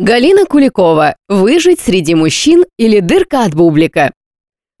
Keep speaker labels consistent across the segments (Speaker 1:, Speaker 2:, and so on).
Speaker 1: Галина Куликова. Выжить среди мужчин или дырка от бублика.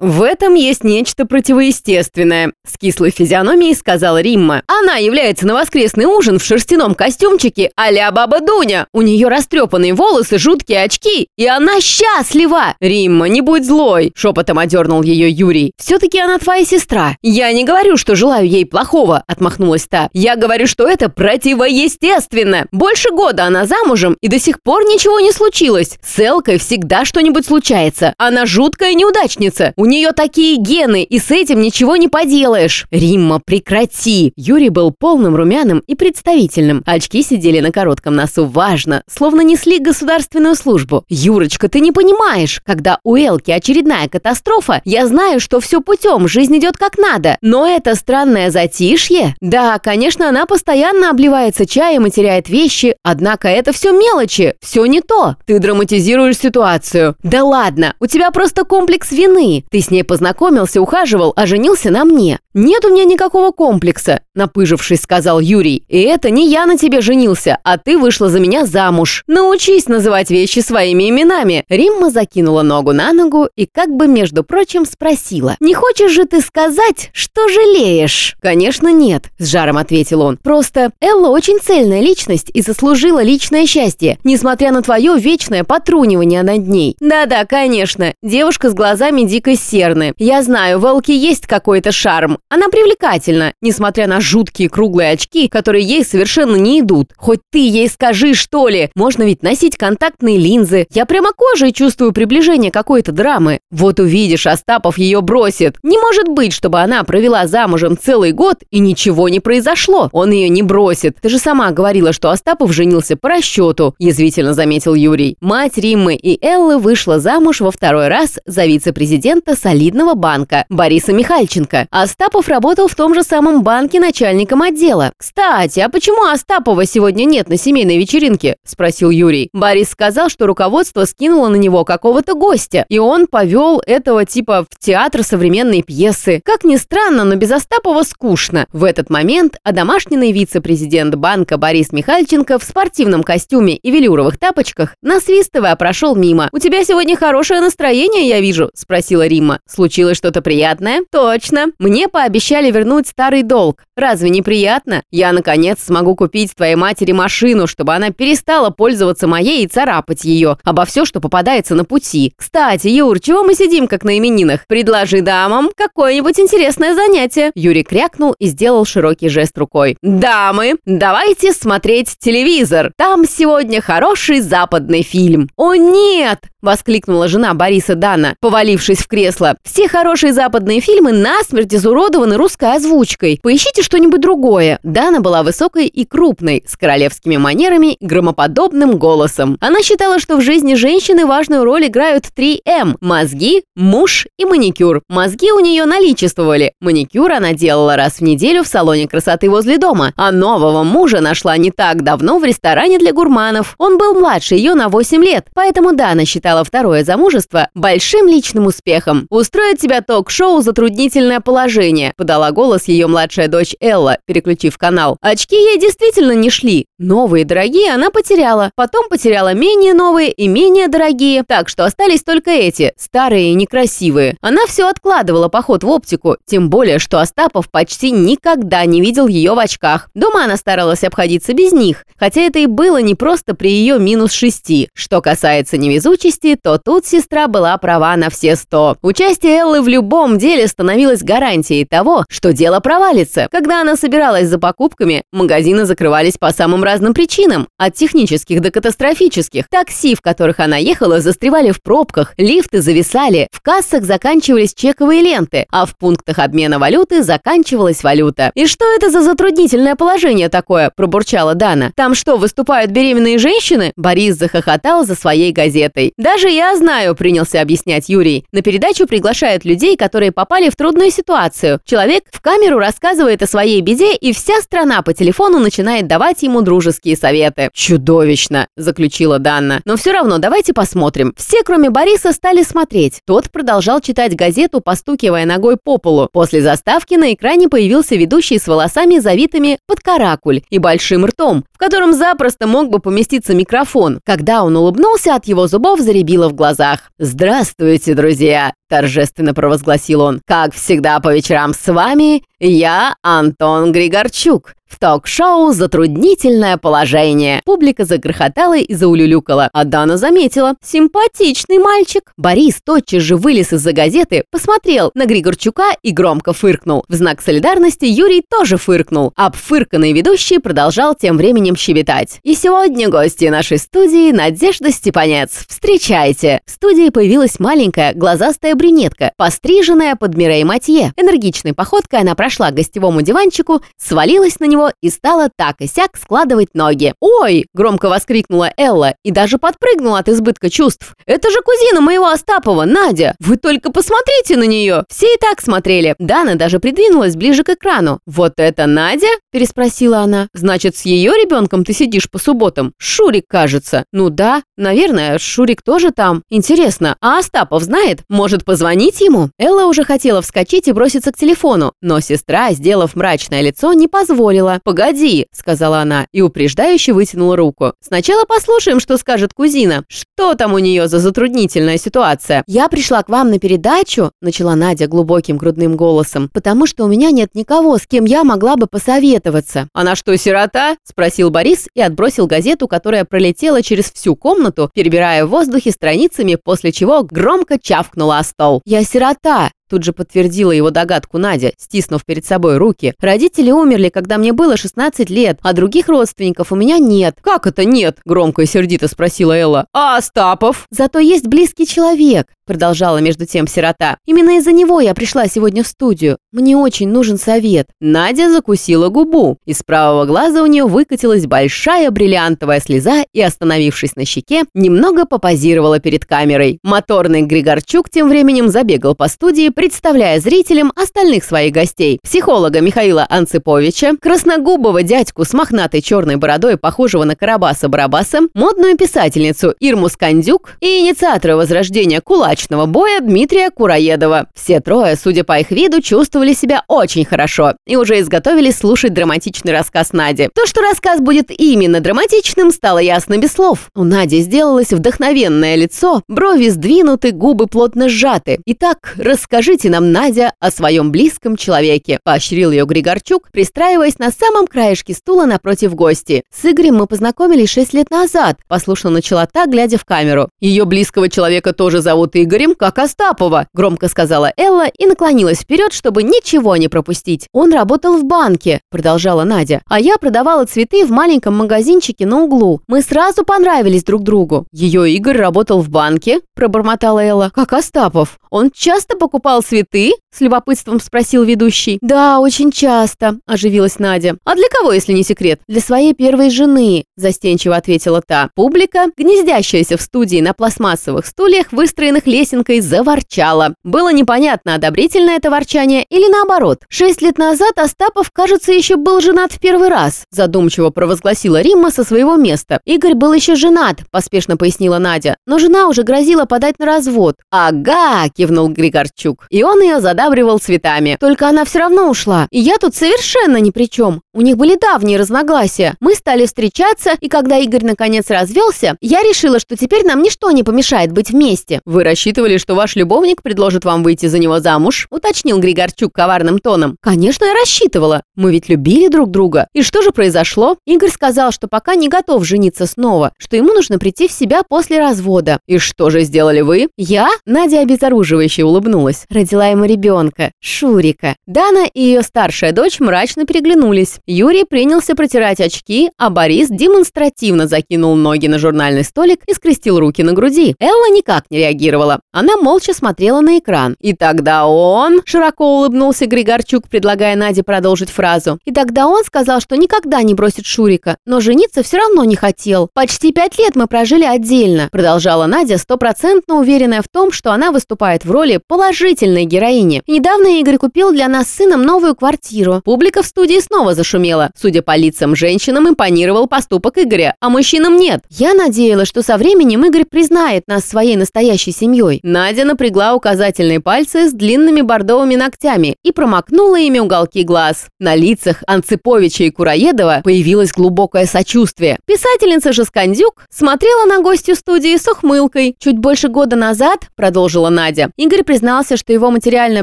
Speaker 1: В этом есть нечто противоестественное, с кислой физиономией сказала Римма. Она является на воскресный ужин в шерстяном костюмчике а-ля Баба Дуня. У нее растрепанные волосы, жуткие очки, и она счастлива. Римма, не будь злой, шепотом одернул ее Юрий. Все-таки она твоя сестра. Я не говорю, что желаю ей плохого, отмахнулась та. Я говорю, что это противоестественно. Больше года она замужем, и до сих пор ничего не случилось. С Элкой всегда что-нибудь случается. Она жуткая неудачница. У нее такие гены, и с этим ничего не поделаешь. Римма, прекрати. Юрий был полным румяным и представительным. Очки сидели на коротком носу важно, словно несли государственную службу. Юрочка, ты не понимаешь, когда у Элки очередная катастрофа, я знаю, что все путем, жизнь идет как надо. Но это странное затишье. Да, конечно, она постоянно обливается чаем и теряет вещи, однако это все мелочи, все не то. Ты драматизируешь ситуацию. Да ладно, у тебя просто комплекс вины. Ты с ней познакомился, ухаживал, а женился на мне. Нет у меня никакого комплекса, напыжившись, сказал Юрий. И это не я на тебе женился, а ты вышла за меня замуж. Научись называть вещи своими именами. Римма закинула ногу на ногу и как бы, между прочим, спросила. Не хочешь же ты сказать, что жалеешь? Конечно, нет, с жаром ответил он. Просто Элла очень цельная личность и заслужила личное счастье, несмотря на твое вечное потрунивание над ней. Да-да, конечно, девушка с глазами дикой серны. Я знаю, в Элке есть какой-то шарм. Она привлекательна, несмотря на жуткие круглые очки, которые ей совершенно не идут. Хоть ты ей скажи, что ли. Можно ведь носить контактные линзы. Я прямо кожей чувствую приближение какой-то драмы. Вот увидишь, Остапов ее бросит. Не может быть, чтобы она провела замужем целый год и ничего не произошло. Он ее не бросит. Ты же сама говорила, что Остапов женился по расчету, язвительно заметил Юрий. Мать Риммы и Эллы вышла замуж во второй раз за вице-президента солидного банка Бориса Михальченко. Остапов работал в том же самом банке начальником отдела. «Кстати, а почему Остапова сегодня нет на семейной вечеринке?» – спросил Юрий. Борис сказал, что руководство скинуло на него какого-то гостя, и он повел этого типа в театр современной пьесы. Как ни странно, но без Остапова скучно. В этот момент одомашненный вице-президент банка Борис Михальченко в спортивном костюме и велюровых тапочках, насвистывая, прошел мимо. «У тебя сегодня хорошее настроение, я вижу?» – спросила Римма. Случилось что-то приятное? Точно. Мне пообещали вернуть старый долг. Разве не приятно? Я, наконец, смогу купить твоей матери машину, чтобы она перестала пользоваться моей и царапать ее обо все, что попадается на пути. Кстати, Юр, чего мы сидим, как на именинах? Предложи дамам какое-нибудь интересное занятие. Юрий крякнул и сделал широкий жест рукой. Дамы, давайте смотреть телевизор. Там сегодня хороший западный фильм. О нет! Воскликнула жена Бориса Дана, повалившись в кресло. Все хорошие западные фильмы насмерть изуродованы русской озвучкой. Поищите что-нибудь другое. Дана была высокой и крупной, с королевскими манерами и громоподобным голосом. Она считала, что в жизни женщины важную роль играют 3 М – мозги, муж и маникюр. Мозги у нее наличествовали. Маникюр она делала раз в неделю в салоне красоты возле дома. А нового мужа нашла не так давно в ресторане для гурманов. Он был младше ее на 8 лет, поэтому Дана считала считала второе замужество большим личным успехом. Устроить себя ток-шоу «Затруднительное положение», подала голос ее младшая дочь Элла, переключив канал. Очки ей действительно не шли. Новые дорогие она потеряла, потом потеряла менее новые и менее дорогие, так что остались только эти, старые и некрасивые. Она все откладывала поход в оптику, тем более, что Остапов почти никогда не видел ее в очках. Дома она старалась обходиться без них, хотя это и было не просто при ее минус шести. Что касается невезучести, личности, то тут сестра была права на все сто. Участие Эллы в любом деле становилось гарантией того, что дело провалится. Когда она собиралась за покупками, магазины закрывались по самым разным причинам, от технических до катастрофических. Такси, в которых она ехала, застревали в пробках, лифты зависали, в кассах заканчивались чековые ленты, а в пунктах обмена валюты заканчивалась валюта. «И что это за затруднительное положение такое?» – пробурчала Дана. «Там что, выступают беременные женщины?» Борис захохотал за своей газетой. Даже я знаю, принялся объяснять Юрий. На передачу приглашают людей, которые попали в трудную ситуацию. Человек в камеру рассказывает о своей беде, и вся страна по телефону начинает давать ему дружеские советы. Чудовищно, заключила Данна. Но все равно давайте посмотрим. Все, кроме Бориса, стали смотреть. Тот продолжал читать газету, постукивая ногой по полу. После заставки на экране появился ведущий с волосами, завитыми под каракуль и большим ртом, в котором запросто мог бы поместиться микрофон. Когда он улыбнулся, от его зубов заребило в глазах. «Здравствуйте, друзья!» – торжественно провозгласил он. «Как всегда по вечерам с вами я Антон Григорчук. В ток-шоу «Затруднительное положение». Публика загрохотала и заулюлюкала, а Дана заметила. Симпатичный мальчик. Борис тотчас же вылез из-за газеты, посмотрел на Григорчука и громко фыркнул. В знак солидарности Юрий тоже фыркнул. А фырканный ведущий продолжал тем временем щебетать. И сегодня гости нашей студии Надежда Степанец. Встречайте! В студии появилась маленькая глазастая брюнетка, постриженная под Мирей Матье. Энергичной походкой она прошла к гостевому диванчику, свалилась на него него и стала так и сяк складывать ноги. «Ой!» – громко воскликнула Элла и даже подпрыгнула от избытка чувств. «Это же кузина моего Остапова, Надя! Вы только посмотрите на нее!» Все и так смотрели. Дана даже придвинулась ближе к экрану. «Вот это Надя?» – переспросила она. «Значит, с ее ребенком ты сидишь по субботам? Шурик, кажется». «Ну да, наверное, Шурик тоже там. Интересно, а Остапов знает? Может, позвонить ему?» Элла уже хотела вскочить и броситься к телефону, но сестра, сделав мрачное лицо, не позволила заговорила. «Погоди», — сказала она и упреждающе вытянула руку. «Сначала послушаем, что скажет кузина. Что там у нее за затруднительная ситуация?» «Я пришла к вам на передачу», — начала Надя глубоким грудным голосом, «потому что у меня нет никого, с кем я могла бы посоветоваться». «Она что, сирота?» — спросил Борис и отбросил газету, которая пролетела через всю комнату, перебирая в воздухе страницами, после чего громко чавкнула о стол. «Я сирота», Тут же подтвердила его догадку Надя, стиснув перед собой руки. «Родители умерли, когда мне было 16 лет, а других родственников у меня нет». «Как это нет?» – громко и сердито спросила Элла. «А Остапов?» «Зато есть близкий человек продолжала между тем сирота. «Именно из-за него я пришла сегодня в студию. Мне очень нужен совет». Надя закусила губу. Из правого глаза у нее выкатилась большая бриллиантовая слеза и, остановившись на щеке, немного попозировала перед камерой. Моторный Григорчук тем временем забегал по студии, представляя зрителям остальных своих гостей. Психолога Михаила Анциповича, красногубого дядьку с мохнатой черной бородой, похожего на Карабаса-Барабаса, модную писательницу Ирму Скандюк и инициатора возрождения кулач кулачного боя Дмитрия Кураедова. Все трое, судя по их виду, чувствовали себя очень хорошо и уже изготовились слушать драматичный рассказ Нади. То, что рассказ будет именно драматичным, стало ясно без слов. У Нади сделалось вдохновенное лицо, брови сдвинуты, губы плотно сжаты. Итак, расскажите нам, Надя, о своем близком человеке, поощрил ее Григорчук, пристраиваясь на самом краешке стула напротив гости. С Игорем мы познакомились шесть лет назад, послушно начала та, глядя в камеру. Ее близкого человека тоже зовут Игорь Игорем, как Остапова», – громко сказала Элла и наклонилась вперед, чтобы ничего не пропустить. «Он работал в банке», – продолжала Надя. «А я продавала цветы в маленьком магазинчике на углу. Мы сразу понравились друг другу». «Ее Игорь работал в банке?» – пробормотала Элла. «Как Остапов. Он часто покупал цветы?» – с любопытством спросил ведущий. «Да, очень часто», – оживилась Надя. «А для кого, если не секрет?» «Для своей первой жены», – застенчиво ответила та. Публика, гнездящаяся в студии на пластмассовых стульях, выстроенных лесенкой заворчала. Было непонятно, одобрительно это ворчание или наоборот. Шесть лет назад Остапов, кажется, еще был женат в первый раз, задумчиво провозгласила Римма со своего места. Игорь был еще женат, поспешно пояснила Надя, но жена уже грозила подать на развод. «Ага!» – кивнул Григорчук. И он ее задабривал цветами. Только она все равно ушла. И я тут совершенно ни при чем. У них были давние разногласия. Мы стали встречаться, и когда Игорь наконец развелся, я решила, что теперь нам ничто не помешает быть вместе. Вы рассчитывали, что ваш любовник предложит вам выйти за него замуж?» – уточнил Григорчук коварным тоном. «Конечно, я рассчитывала. Мы ведь любили друг друга. И что же произошло? Игорь сказал, что пока не готов жениться снова, что ему нужно прийти в себя после развода. И что же сделали вы? Я? Надя обезоруживающе улыбнулась. Родила ему ребенка, Шурика. Дана и ее старшая дочь мрачно переглянулись. Юрий принялся протирать очки, а Борис демонстративно закинул ноги на журнальный столик и скрестил руки на груди. Элла никак не реагировала. Она молча смотрела на экран. И тогда он... Широко улыбнулся Григорчук, предлагая Наде продолжить фразу. И тогда он сказал, что никогда не бросит Шурика, но жениться все равно не хотел. Почти пять лет мы прожили отдельно, продолжала Надя, стопроцентно уверенная в том, что она выступает в роли положительной героини. Недавно Игорь купил для нас с сыном новую квартиру. Публика в студии снова зашумела. Судя по лицам, женщинам импонировал поступок Игоря, а мужчинам нет. Я надеялась, что со временем Игорь признает нас своей настоящей семьей. Надя напрягла указательные пальцы с длинными бордовыми ногтями и промокнула ими уголки глаз. На лицах Анциповича и Кураедова появилось глубокое сочувствие. Писательница же Скандюк смотрела на гостью студии с ухмылкой. Чуть больше года назад, продолжила Надя, Игорь признался, что его материальное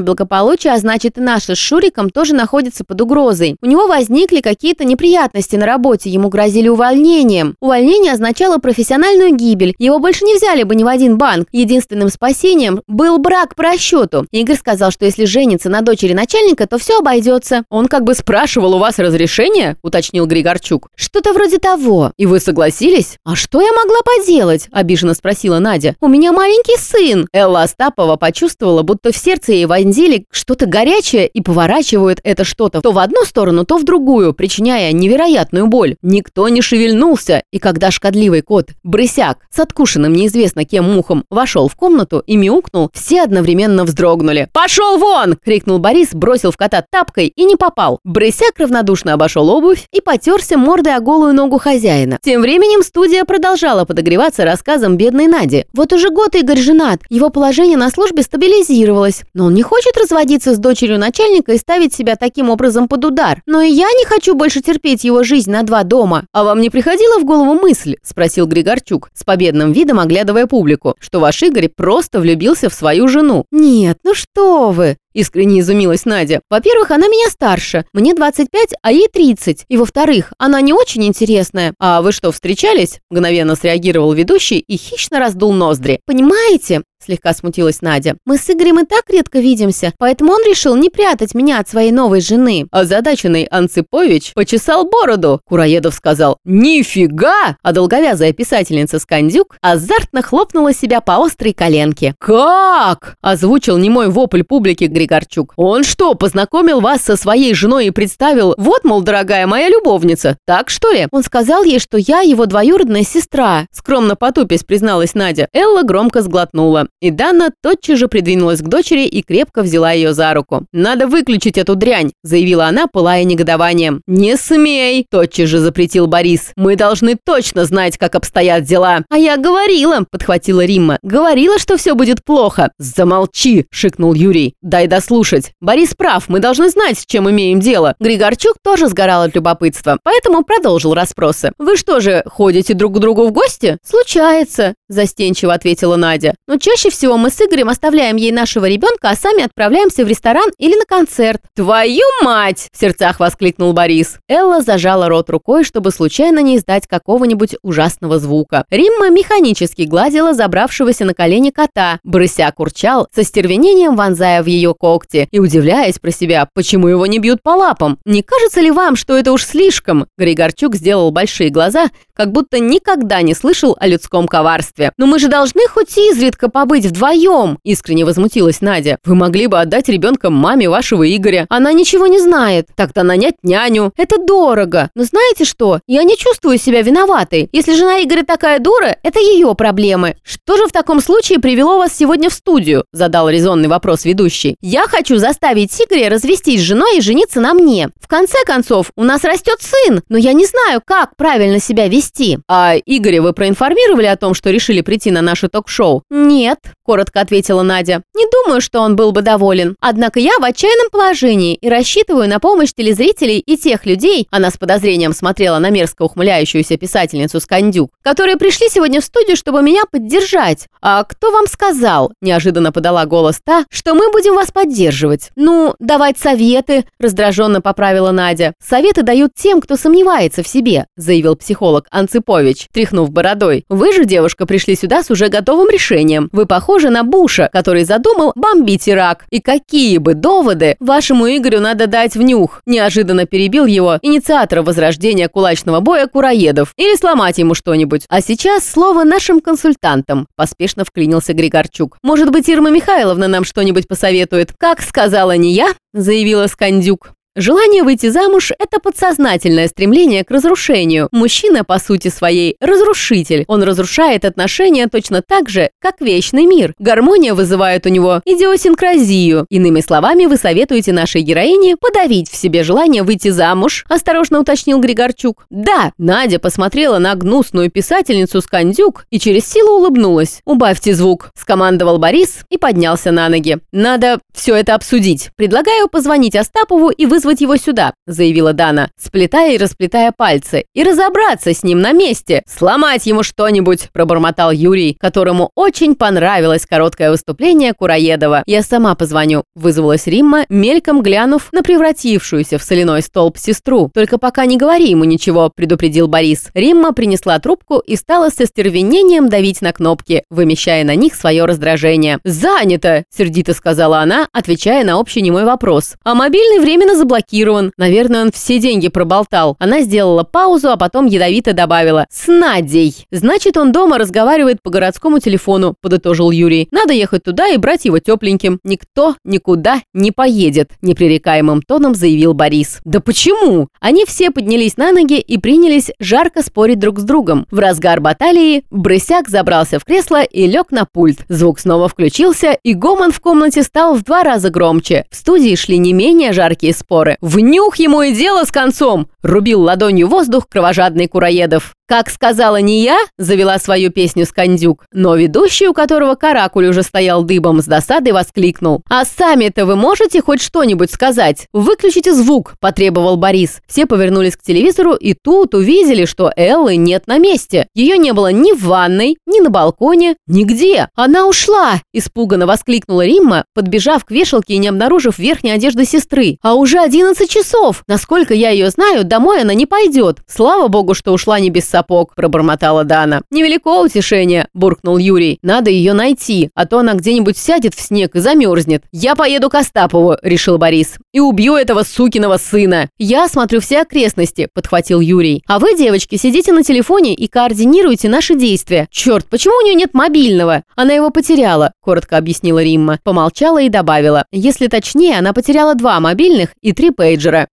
Speaker 1: благополучие, а значит и наше с Шуриком, тоже находится под угрозой. У него возникли какие-то неприятности на работе, ему грозили увольнением. Увольнение означало профессиональную гибель. Его больше не взяли бы ни в один банк. Единственным спасением был брак по расчету. Игорь сказал, что если женится на дочери начальника, то все обойдется.
Speaker 2: Он как бы спрашивал у вас разрешение, уточнил Григорчук.
Speaker 1: Что-то вроде того.
Speaker 2: И вы согласились?
Speaker 1: А что я могла поделать? Обиженно спросила Надя. У меня маленький сын.
Speaker 2: Элла Остапова почувствовала, будто в сердце ей вонзили что-то горячее и поворачивают это что-то то в одну сторону, то в другую, причиняя невероятную боль. Никто не шевельнулся, и когда шкодливый кот, брысяк, с откушенным неизвестно кем мухом, вошел в комнату и мяукнул, все одновременно вздрогнули. «Пошел вон!» – крикнул Борис, бросил в кота тапкой и не попал. Брысяк равнодушно обошел обувь и потерся мордой о голую ногу хозяина. Тем временем студия продолжала подогреваться рассказом бедной Нади.
Speaker 1: Вот уже год Игорь женат, его положение на службе стабилизировалось, но он не хочет разводиться с дочерью начальника и ставить себя таким образом под удар. Но и я не хочу больше терпеть его жизнь на два дома.
Speaker 2: А вам не приходила в голову мысль, спросил Григорчук, с победным видом оглядывая публику, что ваш Игорь просто влюбился в свою жену?
Speaker 1: Нет, ну что вы,
Speaker 2: Искренне изумилась Надя.
Speaker 1: Во-первых, она меня старше. Мне 25, а ей 30. И во-вторых, она не очень интересная.
Speaker 2: А вы что, встречались? Мгновенно среагировал ведущий и хищно раздул ноздри.
Speaker 1: Понимаете, слегка смутилась Надя. «Мы с Игорем и так редко видимся, поэтому он решил не прятать меня от своей новой жены».
Speaker 2: Озадаченный Анципович почесал бороду. Кураедов сказал «Нифига!» А долговязая писательница Скандюк азартно хлопнула себя по острой коленке. «Как?» – озвучил немой вопль публики Григорчук. «Он что, познакомил вас со своей женой и представил, вот, мол, дорогая моя любовница, так что ли?»
Speaker 1: Он сказал ей, что я его двоюродная сестра.
Speaker 2: Скромно потупясь, призналась Надя. Элла громко сглотнула. И Дана тотчас же придвинулась к дочери и крепко взяла ее за руку. «Надо выключить эту дрянь», – заявила она, пылая негодованием. «Не смей!» – тотчас же запретил Борис. «Мы должны точно знать, как обстоят дела».
Speaker 1: «А я говорила», – подхватила Римма. «Говорила, что все будет плохо».
Speaker 2: «Замолчи!» – шикнул Юрий. «Дай дослушать. Борис прав, мы должны знать, с чем имеем дело».
Speaker 1: Григорчук тоже сгорал от любопытства, поэтому продолжил расспросы.
Speaker 2: «Вы что же, ходите друг к другу в гости?»
Speaker 1: «Случается», – застенчиво ответила Надя. «Но чаще всего мы с Игорем оставляем ей нашего ребенка, а сами отправляемся в ресторан или на концерт.
Speaker 2: «Твою мать!» – в сердцах воскликнул Борис.
Speaker 1: Элла зажала рот рукой, чтобы случайно не издать какого-нибудь ужасного звука. Римма механически гладила забравшегося на колени кота. Брыся курчал, со стервенением вонзая в ее когти и удивляясь про себя, почему его не бьют по лапам. «Не кажется ли вам, что это уж слишком?» Григорчук сделал большие глаза, как будто никогда не слышал о людском коварстве. «Но мы же должны хоть изредка побыть быть вдвоем!» – искренне возмутилась Надя.
Speaker 2: «Вы могли бы отдать ребенка маме вашего Игоря.
Speaker 1: Она ничего не знает.
Speaker 2: Так-то нанять няню.
Speaker 1: Это дорого. Но знаете что? Я не чувствую себя виноватой. Если жена Игоря такая дура, это ее проблемы. Что же в таком случае привело вас сегодня в студию?» – задал резонный вопрос ведущий. «Я хочу заставить Игоря развестись с женой и жениться на мне. В конце концов, у нас растет сын, но я не знаю, как правильно себя вести».
Speaker 2: «А Игоря вы проинформировали о том, что решили прийти на наше ток-шоу?»
Speaker 1: «Нет коротко ответила Надя. «Не думаю, что он был бы доволен. Однако я в отчаянном положении и рассчитываю на помощь телезрителей и тех людей, она с подозрением смотрела на мерзко ухмыляющуюся писательницу Скандюк, которые пришли сегодня в студию, чтобы меня поддержать. А кто вам сказал?» – неожиданно подала голос та, что мы будем вас поддерживать. «Ну, давать советы», – раздраженно поправила Надя. «Советы дают тем, кто сомневается в себе», – заявил психолог Анципович, тряхнув бородой. «Вы же, девушка,
Speaker 2: пришли сюда с уже готовым решением. Вы похожи на Буша, который задумал бомбить Ирак. И какие бы доводы вашему Игорю надо дать в нюх? Неожиданно перебил его инициатор возрождения кулачного боя Кураедов. Или сломать ему что-нибудь. А сейчас слово нашим консультантам. Поспешно вклинился Григорчук. Может быть, Ирма Михайловна нам что-нибудь посоветует? Как сказала не я, заявила Скандюк. Желание выйти замуж – это подсознательное стремление к разрушению. Мужчина, по сути своей, разрушитель. Он разрушает отношения точно так же, как вечный мир. Гармония вызывает у него идиосинкразию. Иными словами, вы советуете нашей героине подавить в себе желание выйти замуж, осторожно уточнил Григорчук. Да, Надя посмотрела на гнусную писательницу Скандюк и через силу улыбнулась. «Убавьте звук», – скомандовал Борис и поднялся на ноги. «Надо все это обсудить. Предлагаю позвонить Остапову и вызвать вызвать его сюда», – заявила Дана, сплетая и расплетая пальцы, – «и разобраться с ним на месте, сломать ему что-нибудь», – пробормотал Юрий, которому очень понравилось короткое выступление Кураедова. «Я сама позвоню», – вызвалась Римма, мельком глянув на превратившуюся в соляной столб сестру. «Только пока не говори ему ничего», – предупредил Борис. Римма принесла трубку и стала со стервенением давить на кнопки, вымещая на них свое раздражение. «Занято!» – сердито сказала она, отвечая на общий немой вопрос. «А мобильный временно заблокирован заблокирован. Наверное, он все деньги проболтал. Она сделала паузу, а потом ядовито добавила. С Надей. Значит, он дома разговаривает по городскому телефону, подытожил Юрий. Надо ехать туда и брать его тепленьким. Никто никуда не поедет, непререкаемым тоном заявил Борис. Да почему? Они все поднялись на ноги и принялись жарко спорить друг с другом. В разгар баталии Брысяк забрался в кресло и лег на пульт. Звук снова включился, и гомон в комнате стал в два раза громче. В студии шли не менее жаркие споры разговоры. «Внюх ему и дело с концом!» – рубил ладонью воздух кровожадный Кураедов. Как сказала не я, завела свою песню Скандюк, но ведущий, у которого каракуль уже стоял дыбом, с досадой воскликнул. «А сами-то вы можете хоть что-нибудь сказать? Выключите звук», – потребовал Борис. Все повернулись к телевизору и тут увидели, что Эллы нет на месте. Ее не было ни в ванной, ни на балконе, нигде. «Она ушла!» – испуганно воскликнула Римма, подбежав к вешалке и не обнаружив верхней одежды сестры. «А уже 11 часов! Насколько я ее знаю, домой она не пойдет. Слава богу, что ушла не без сапог», – пробормотала Дана. «Невелико утешение», – буркнул Юрий. «Надо ее найти, а то она где-нибудь сядет в снег и замерзнет». «Я поеду к Остапову», – решил Борис. «И убью этого сукиного сына». «Я смотрю все окрестности», – подхватил Юрий. «А вы, девочки, сидите на телефоне и координируете наши действия. Черт, почему у нее нет мобильного?» «Она его потеряла», – коротко объяснила Римма. Помолчала и добавила. «Если точнее, она потеряла два мобильных и три пейджера».